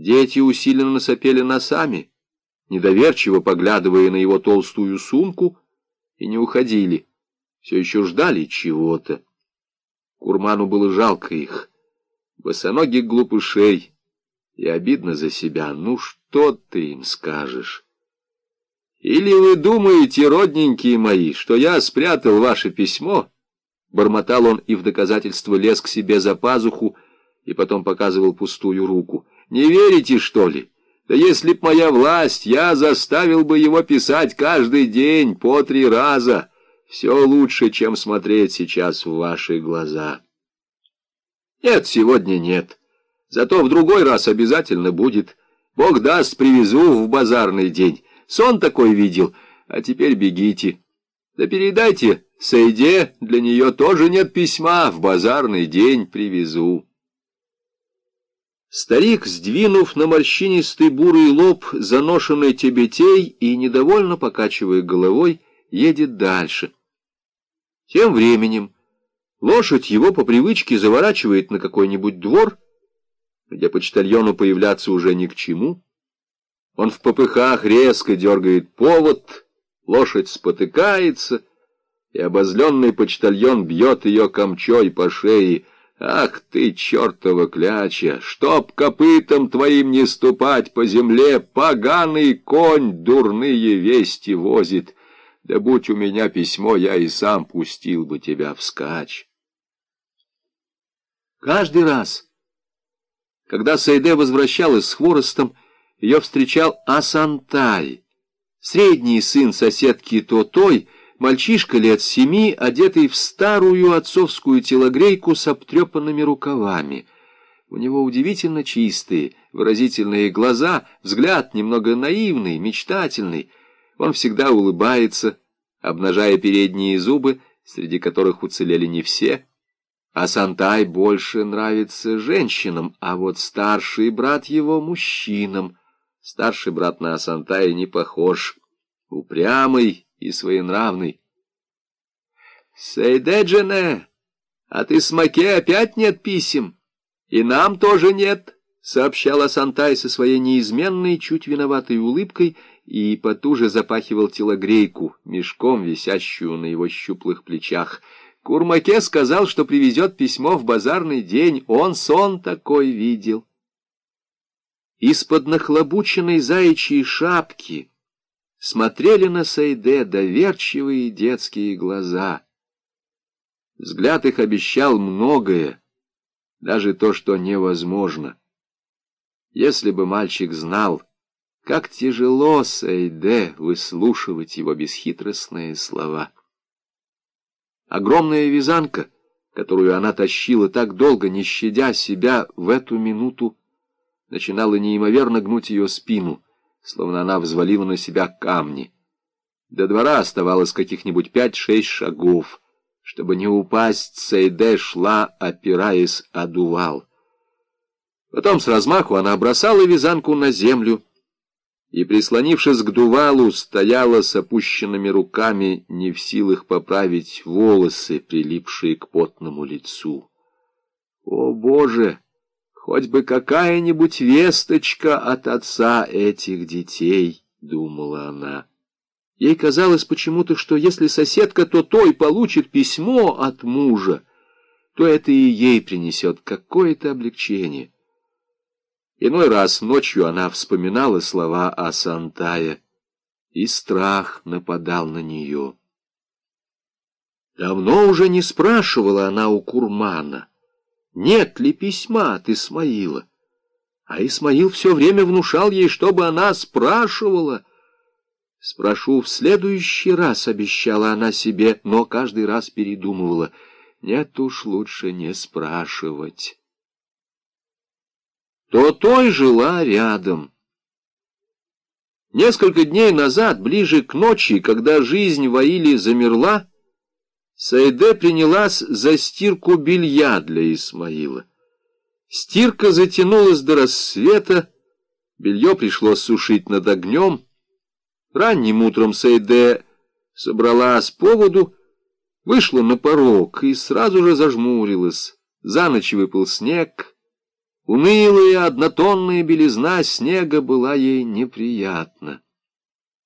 Дети усиленно сопели носами, недоверчиво поглядывая на его толстую сумку, и не уходили, все еще ждали чего-то. Курману было жалко их, босоногих глупышей, и обидно за себя. Ну, что ты им скажешь? Или вы думаете, родненькие мои, что я спрятал ваше письмо? Бормотал он и в доказательство лез к себе за пазуху, и потом показывал пустую руку. Не верите, что ли? Да если б моя власть, я заставил бы его писать каждый день по три раза. Все лучше, чем смотреть сейчас в ваши глаза. Нет, сегодня нет. Зато в другой раз обязательно будет. Бог даст, привезу в базарный день. Сон такой видел. А теперь бегите. Да передайте Сейде, для нее тоже нет письма. В базарный день привезу. Старик, сдвинув на морщинистый бурый лоб заношенный тебетей и, недовольно покачивая головой, едет дальше. Тем временем лошадь его по привычке заворачивает на какой-нибудь двор, где почтальону появляться уже ни к чему. Он в попыхах резко дергает повод, лошадь спотыкается, и обозленный почтальон бьет ее камчой по шее — Ах ты, чертова кляча, чтоб копытом твоим не ступать по земле, поганый конь дурные вести возит. Да будь у меня письмо, я и сам пустил бы тебя вскачь. Каждый раз, когда Сайде возвращалась с хворостом, ее встречал Асантай, средний сын соседки Тотой, Мальчишка лет семи, одетый в старую отцовскую телогрейку с обтрепанными рукавами. У него удивительно чистые, выразительные глаза, взгляд немного наивный, мечтательный. Он всегда улыбается, обнажая передние зубы, среди которых уцелели не все. А Сантай больше нравится женщинам, а вот старший брат его — мужчинам. Старший брат на Асантая не похож. Упрямый, и своенравный. «Сейдеджене, а ты с Маке опять нет писем? И нам тоже нет», — сообщала Сантай со своей неизменной, чуть виноватой улыбкой и потуже запахивал телогрейку, мешком, висящую на его щуплых плечах. Курмаке сказал, что привезет письмо в базарный день, он сон такой видел. Из-под нахлобученной заячьей шапки смотрели на Сайде доверчивые детские глаза. Взгляд их обещал многое, даже то, что невозможно. Если бы мальчик знал, как тяжело Сайде выслушивать его бесхитростные слова. Огромная вязанка, которую она тащила так долго, не щадя себя в эту минуту, начинала неимоверно гнуть ее спину — словно она взвалила на себя камни. До двора оставалось каких-нибудь пять-шесть шагов. Чтобы не упасть, Сейде шла, опираясь о дувал. Потом с размаху она бросала вязанку на землю и, прислонившись к дувалу, стояла с опущенными руками, не в силах поправить волосы, прилипшие к потному лицу. «О, Боже!» Хоть бы какая-нибудь весточка от отца этих детей, — думала она. Ей казалось почему-то, что если соседка то той получит письмо от мужа, то это и ей принесет какое-то облегчение. Иной раз ночью она вспоминала слова о Сантае, и страх нападал на нее. Давно уже не спрашивала она у Курмана, нет ли письма от Исмаила. А Исмаил все время внушал ей, чтобы она спрашивала. «Спрошу в следующий раз», — обещала она себе, но каждый раз передумывала. «Нет уж, лучше не спрашивать». То той жила рядом. Несколько дней назад, ближе к ночи, когда жизнь в Аиле замерла, Сайде принялась за стирку белья для Исмаила. Стирка затянулась до рассвета, белье пришлось сушить над огнем. Ранним утром Сайде собралась по поводу, вышла на порог и сразу же зажмурилась. За ночь выпал снег, Унылая однотонная белизна снега была ей неприятна.